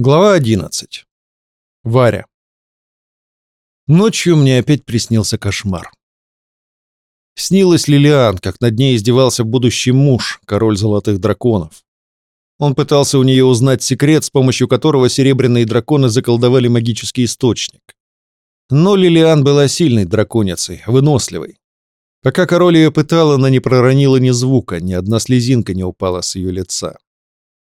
Глава 11. Варя. Ночью мне опять приснился кошмар. Снилась Лилиан, как над ней издевался будущий муж, король золотых драконов. Он пытался у нее узнать секрет, с помощью которого серебряные драконы заколдовали магический источник. Но Лилиан была сильной драконицей, выносливой. Пока король ее пытала, она не проронила ни звука, ни одна слезинка не упала с ее лица.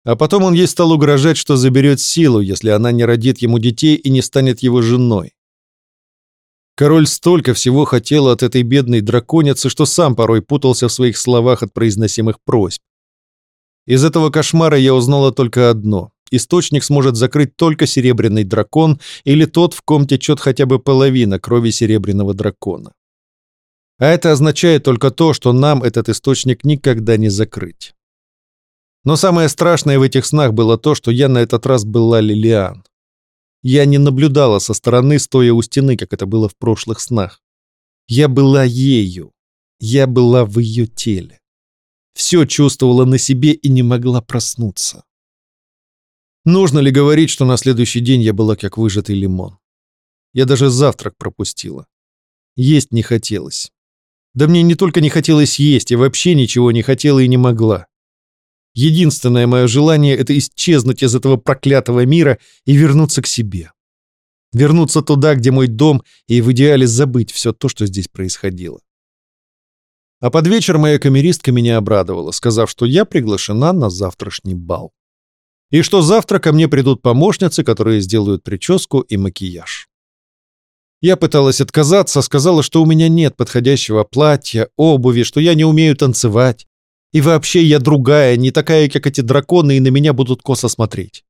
А потом он ей стал угрожать, что заберет силу, если она не родит ему детей и не станет его женой. Король столько всего хотел от этой бедной драконицы, что сам порой путался в своих словах от произносимых просьб. Из этого кошмара я узнала только одно. Источник сможет закрыть только серебряный дракон или тот, в ком течет хотя бы половина крови серебряного дракона. А это означает только то, что нам этот источник никогда не закрыть. Но самое страшное в этих снах было то, что я на этот раз была Лилиан. Я не наблюдала со стороны, стоя у стены, как это было в прошлых снах. Я была ею. Я была в ее теле. Все чувствовала на себе и не могла проснуться. Нужно ли говорить, что на следующий день я была как выжатый лимон? Я даже завтрак пропустила. Есть не хотелось. Да мне не только не хотелось есть, я вообще ничего не хотела и не могла. Единственное мое желание — это исчезнуть из этого проклятого мира и вернуться к себе. Вернуться туда, где мой дом, и в идеале забыть все то, что здесь происходило. А под вечер моя камеристка меня обрадовала, сказав, что я приглашена на завтрашний бал. И что завтра ко мне придут помощницы, которые сделают прическу и макияж. Я пыталась отказаться, сказала, что у меня нет подходящего платья, обуви, что я не умею танцевать. И вообще я другая, не такая, как эти драконы, и на меня будут косо смотреть.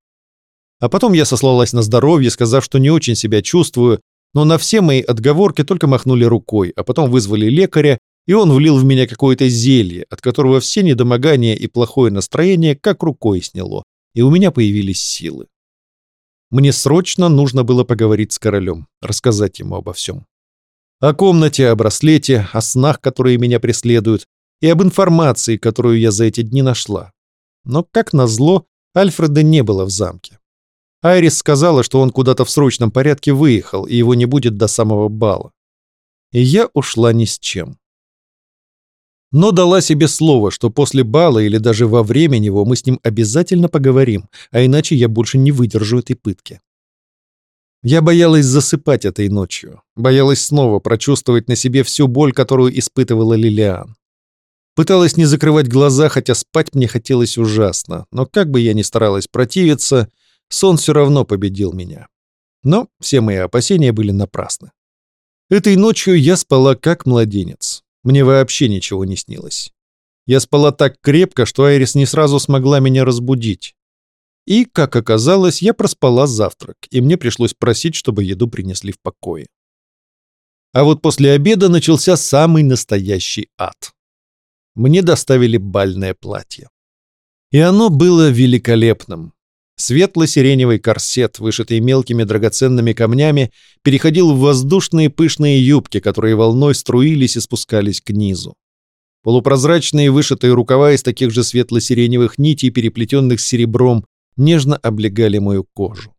А потом я сослалась на здоровье, сказав, что не очень себя чувствую, но на все мои отговорки только махнули рукой, а потом вызвали лекаря, и он влил в меня какое-то зелье, от которого все недомогания и плохое настроение как рукой сняло, и у меня появились силы. Мне срочно нужно было поговорить с королем, рассказать ему обо всем. О комнате, о браслете, о снах, которые меня преследуют, и об информации, которую я за эти дни нашла. Но, как назло, Альфреда не было в замке. Айрис сказала, что он куда-то в срочном порядке выехал, и его не будет до самого бала. И я ушла ни с чем. Но дала себе слово, что после бала или даже во время него мы с ним обязательно поговорим, а иначе я больше не выдержу этой пытки. Я боялась засыпать этой ночью, боялась снова прочувствовать на себе всю боль, которую испытывала Лилиан. Пыталась не закрывать глаза, хотя спать мне хотелось ужасно, но как бы я ни старалась противиться, сон все равно победил меня. Но все мои опасения были напрасны. Этой ночью я спала как младенец. Мне вообще ничего не снилось. Я спала так крепко, что Айрис не сразу смогла меня разбудить. И, как оказалось, я проспала завтрак, и мне пришлось просить, чтобы еду принесли в покое. А вот после обеда начался самый настоящий ад мне доставили бальное платье. И оно было великолепным. Светло-сиреневый корсет, вышитый мелкими драгоценными камнями, переходил в воздушные пышные юбки, которые волной струились и спускались к низу. Полупрозрачные вышитые рукава из таких же светло-сиреневых нитей, переплетенных серебром, нежно облегали мою кожу.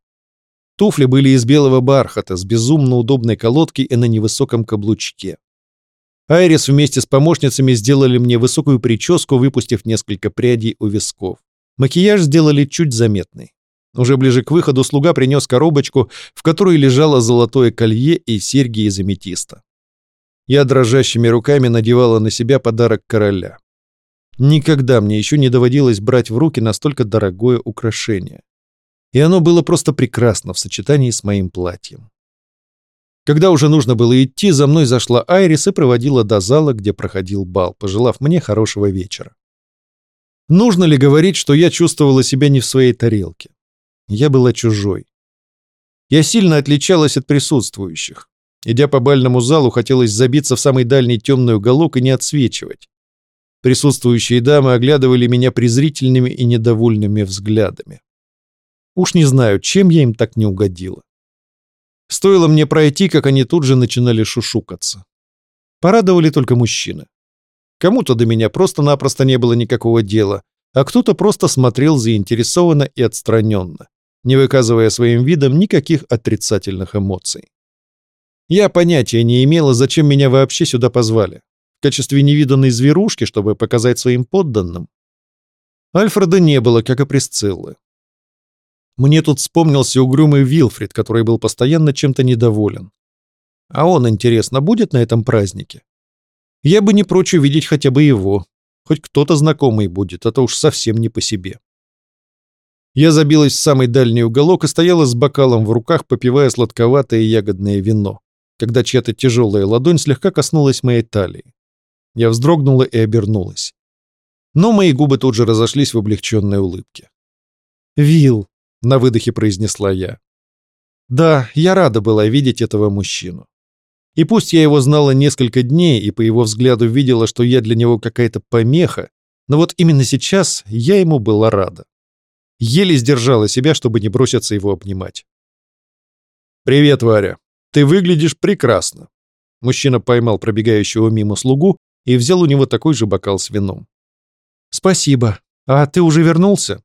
Туфли были из белого бархата, с безумно удобной колодки и на невысоком каблучке. Айрис вместе с помощницами сделали мне высокую прическу, выпустив несколько прядей у висков. Макияж сделали чуть заметный. Уже ближе к выходу слуга принес коробочку, в которой лежало золотое колье и серьги из аметиста. Я дрожащими руками надевала на себя подарок короля. Никогда мне еще не доводилось брать в руки настолько дорогое украшение. И оно было просто прекрасно в сочетании с моим платьем. Когда уже нужно было идти, за мной зашла Айрис и проводила до зала, где проходил бал, пожелав мне хорошего вечера. Нужно ли говорить, что я чувствовала себя не в своей тарелке? Я была чужой. Я сильно отличалась от присутствующих. Идя по бальному залу, хотелось забиться в самый дальний темный уголок и не отсвечивать. Присутствующие дамы оглядывали меня презрительными и недовольными взглядами. Уж не знаю, чем я им так не угодила. Стоило мне пройти, как они тут же начинали шушукаться. Порадовали только мужчины. Кому-то до меня просто-напросто не было никакого дела, а кто-то просто смотрел заинтересованно и отстраненно, не выказывая своим видом никаких отрицательных эмоций. Я понятия не имела, зачем меня вообще сюда позвали. В качестве невиданной зверушки, чтобы показать своим подданным. Альфреда не было, как и Присциллы. Мне тут вспомнился угрюмый Вилфрид, который был постоянно чем-то недоволен. А он, интересно, будет на этом празднике? Я бы не прочь увидеть хотя бы его. Хоть кто-то знакомый будет, а то уж совсем не по себе. Я забилась в самый дальний уголок и стояла с бокалом в руках, попивая сладковатое ягодное вино, когда чья-то тяжелая ладонь слегка коснулась моей талии. Я вздрогнула и обернулась. Но мои губы тут же разошлись в облегченной улыбке. «Вил!» — на выдохе произнесла я. Да, я рада была видеть этого мужчину. И пусть я его знала несколько дней и по его взгляду видела, что я для него какая-то помеха, но вот именно сейчас я ему была рада. Еле сдержала себя, чтобы не броситься его обнимать. «Привет, Варя. Ты выглядишь прекрасно». Мужчина поймал пробегающего мимо слугу и взял у него такой же бокал с вином. «Спасибо. А ты уже вернулся?»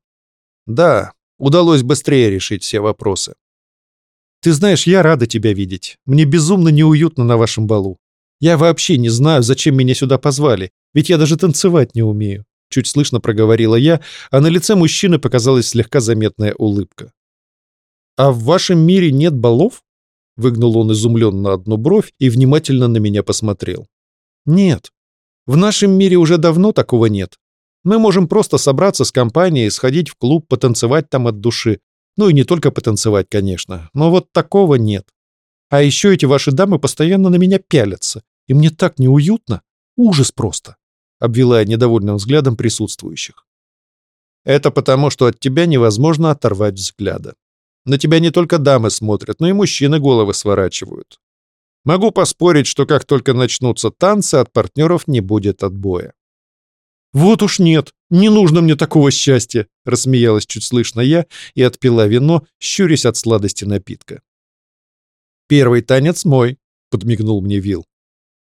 «Да, удалось быстрее решить все вопросы. «Ты знаешь, я рада тебя видеть. Мне безумно неуютно на вашем балу. Я вообще не знаю, зачем меня сюда позвали, ведь я даже танцевать не умею», — чуть слышно проговорила я, а на лице мужчины показалась слегка заметная улыбка. «А в вашем мире нет балов?» — выгнул он изумленно одну бровь и внимательно на меня посмотрел. «Нет. В нашем мире уже давно такого нет. Мы можем просто собраться с компанией, сходить в клуб, потанцевать там от души. Ну и не только потанцевать, конечно. Но вот такого нет. А еще эти ваши дамы постоянно на меня пялятся. И мне так неуютно. Ужас просто!» — обвела я недовольным взглядом присутствующих. «Это потому, что от тебя невозможно оторвать взгляда. На тебя не только дамы смотрят, но и мужчины головы сворачивают. Могу поспорить, что как только начнутся танцы, от партнеров не будет отбоя. «Вот уж нет, не нужно мне такого счастья!» — рассмеялась чуть слышно я и отпила вино, щурясь от сладости напитка. «Первый танец мой», — подмигнул мне Вил.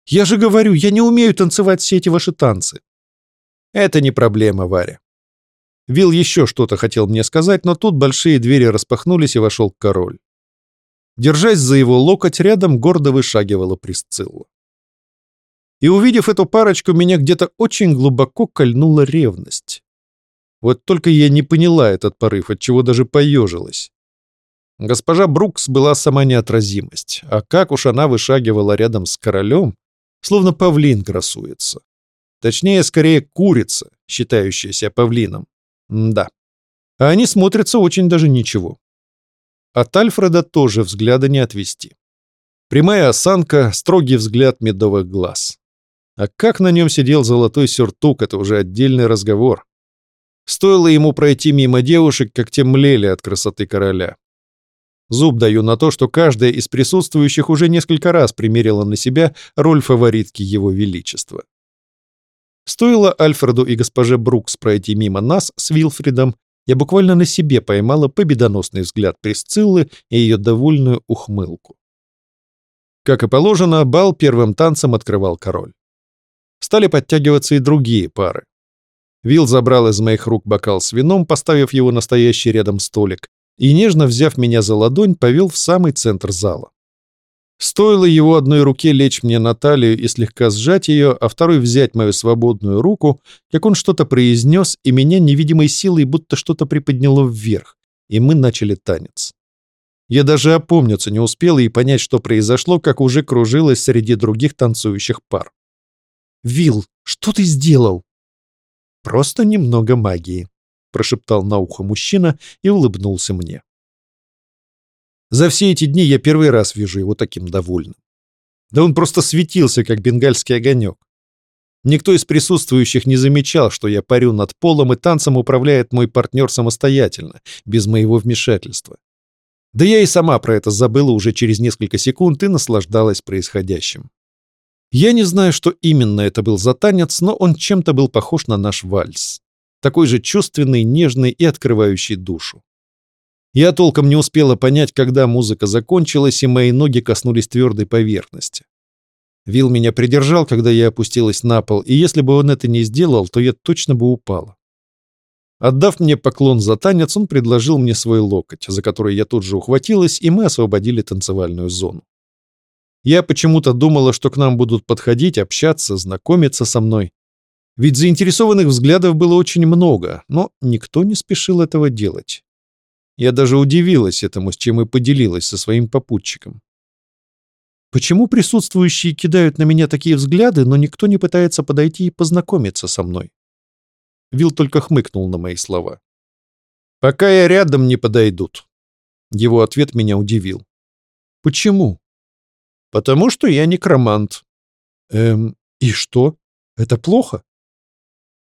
«Я же говорю, я не умею танцевать все эти ваши танцы». «Это не проблема, Варя». Вил еще что-то хотел мне сказать, но тут большие двери распахнулись и вошел король. Держась за его локоть, рядом гордо вышагивала Присцилла. И увидев эту парочку, меня где-то очень глубоко кольнула ревность. Вот только я не поняла этот порыв, от чего даже поежилась. Госпожа Брукс была сама неотразимость, а как уж она вышагивала рядом с королем, словно павлин красуется. Точнее, скорее, курица, считающаяся павлином. М да. А они смотрятся очень даже ничего. От Альфреда тоже взгляда не отвести. Прямая осанка, строгий взгляд медовых глаз. А как на нем сидел золотой сюртук, это уже отдельный разговор. Стоило ему пройти мимо девушек, как те млели от красоты короля. Зуб даю на то, что каждая из присутствующих уже несколько раз примерила на себя роль фаворитки его величества. Стоило Альфреду и госпоже Брукс пройти мимо нас с Вилфридом, я буквально на себе поймала победоносный взгляд Присциллы и ее довольную ухмылку. Как и положено, бал первым танцем открывал король стали подтягиваться и другие пары. Вил забрал из моих рук бокал с вином, поставив его настоящий рядом столик, и, нежно взяв меня за ладонь, повел в самый центр зала. Стоило его одной руке лечь мне на талию и слегка сжать ее, а второй взять мою свободную руку, как он что-то произнес, и меня невидимой силой будто что-то приподняло вверх, и мы начали танец. Я даже опомниться не успела и понять, что произошло, как уже кружилась среди других танцующих пар. Вил, что ты сделал?» «Просто немного магии», — прошептал на ухо мужчина и улыбнулся мне. За все эти дни я первый раз вижу его таким довольным. Да он просто светился, как бенгальский огонек. Никто из присутствующих не замечал, что я парю над полом, и танцем управляет мой партнер самостоятельно, без моего вмешательства. Да я и сама про это забыла уже через несколько секунд и наслаждалась происходящим. Я не знаю, что именно это был за танец, но он чем-то был похож на наш вальс. Такой же чувственный, нежный и открывающий душу. Я толком не успела понять, когда музыка закончилась, и мои ноги коснулись твердой поверхности. Вил меня придержал, когда я опустилась на пол, и если бы он это не сделал, то я точно бы упала. Отдав мне поклон за танец, он предложил мне свой локоть, за который я тут же ухватилась, и мы освободили танцевальную зону. Я почему-то думала, что к нам будут подходить, общаться, знакомиться со мной. Ведь заинтересованных взглядов было очень много, но никто не спешил этого делать. Я даже удивилась этому, с чем и поделилась со своим попутчиком. Почему присутствующие кидают на меня такие взгляды, но никто не пытается подойти и познакомиться со мной? Вил только хмыкнул на мои слова. «Пока я рядом не подойдут». Его ответ меня удивил. «Почему?» Потому что я некромант. Эм, и что? Это плохо?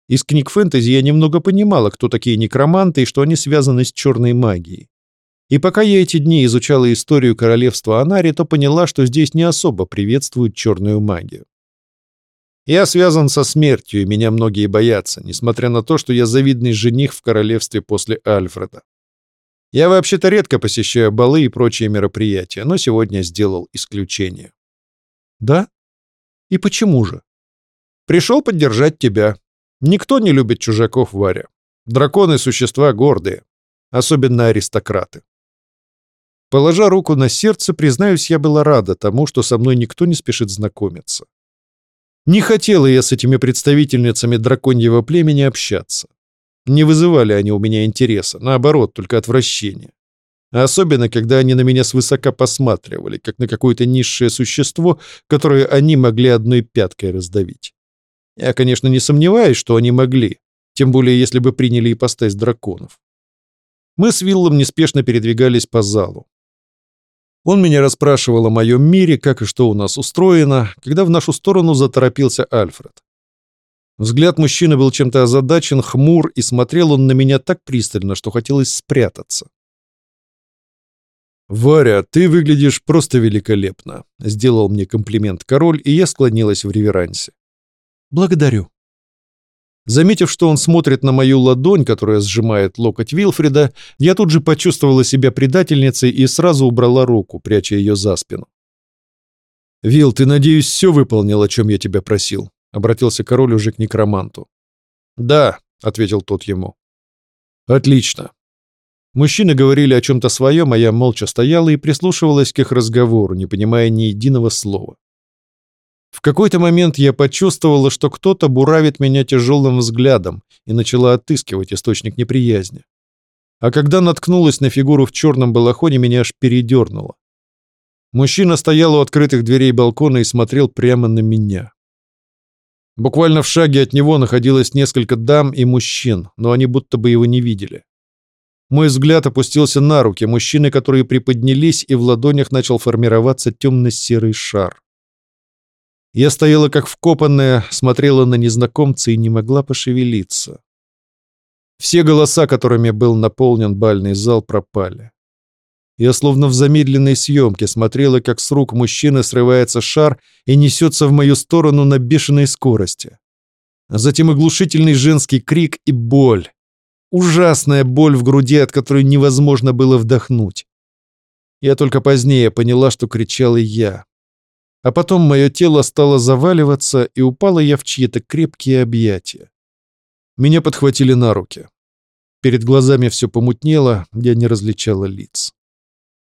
Из книг фэнтези я немного понимала, кто такие некроманты и что они связаны с черной магией. И пока я эти дни изучала историю королевства Анари, то поняла, что здесь не особо приветствуют черную магию. Я связан со смертью, и меня многие боятся, несмотря на то, что я завидный жених в королевстве после Альфреда. Я вообще-то редко посещаю балы и прочие мероприятия, но сегодня сделал исключение. Да? И почему же? Пришел поддержать тебя. Никто не любит чужаков, Варя. Драконы — существа гордые, особенно аристократы. Положа руку на сердце, признаюсь, я была рада тому, что со мной никто не спешит знакомиться. Не хотела я с этими представительницами драконьего племени общаться. Не вызывали они у меня интереса, наоборот, только отвращение. Особенно, когда они на меня свысока посматривали, как на какое-то низшее существо, которое они могли одной пяткой раздавить. Я, конечно, не сомневаюсь, что они могли, тем более если бы приняли и ипостась драконов. Мы с Виллом неспешно передвигались по залу. Он меня расспрашивал о моем мире, как и что у нас устроено, когда в нашу сторону заторопился Альфред. Взгляд мужчины был чем-то озадачен, хмур, и смотрел он на меня так пристально, что хотелось спрятаться. «Варя, ты выглядишь просто великолепно», — сделал мне комплимент король, и я склонилась в реверансе. «Благодарю». Заметив, что он смотрит на мою ладонь, которая сжимает локоть Вилфрида, я тут же почувствовала себя предательницей и сразу убрала руку, пряча ее за спину. «Вил, ты, надеюсь, все выполнил, о чем я тебя просил?» — обратился король уже к некроманту. «Да», — ответил тот ему. «Отлично». Мужчины говорили о чем-то своем, а я молча стояла и прислушивалась к их разговору, не понимая ни единого слова. В какой-то момент я почувствовала, что кто-то буравит меня тяжелым взглядом и начала отыскивать источник неприязни. А когда наткнулась на фигуру в черном балахоне, меня аж передернуло. Мужчина стоял у открытых дверей балкона и смотрел прямо на меня. Буквально в шаге от него находилось несколько дам и мужчин, но они будто бы его не видели. Мой взгляд опустился на руки мужчины, которые приподнялись, и в ладонях начал формироваться темно-серый шар. Я стояла как вкопанная, смотрела на незнакомца и не могла пошевелиться. Все голоса, которыми был наполнен бальный зал, пропали. Я словно в замедленной съемке смотрела, как с рук мужчины срывается шар и несется в мою сторону на бешеной скорости. А затем оглушительный женский крик и боль. Ужасная боль в груди, от которой невозможно было вдохнуть. Я только позднее поняла, что кричал и я. А потом мое тело стало заваливаться, и упала я в чьи-то крепкие объятия. Меня подхватили на руки. Перед глазами все помутнело, я не различала лиц.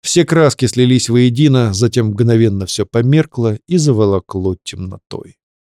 Все краски слились воедино, затем мгновенно все померкло и заволокло темнотой.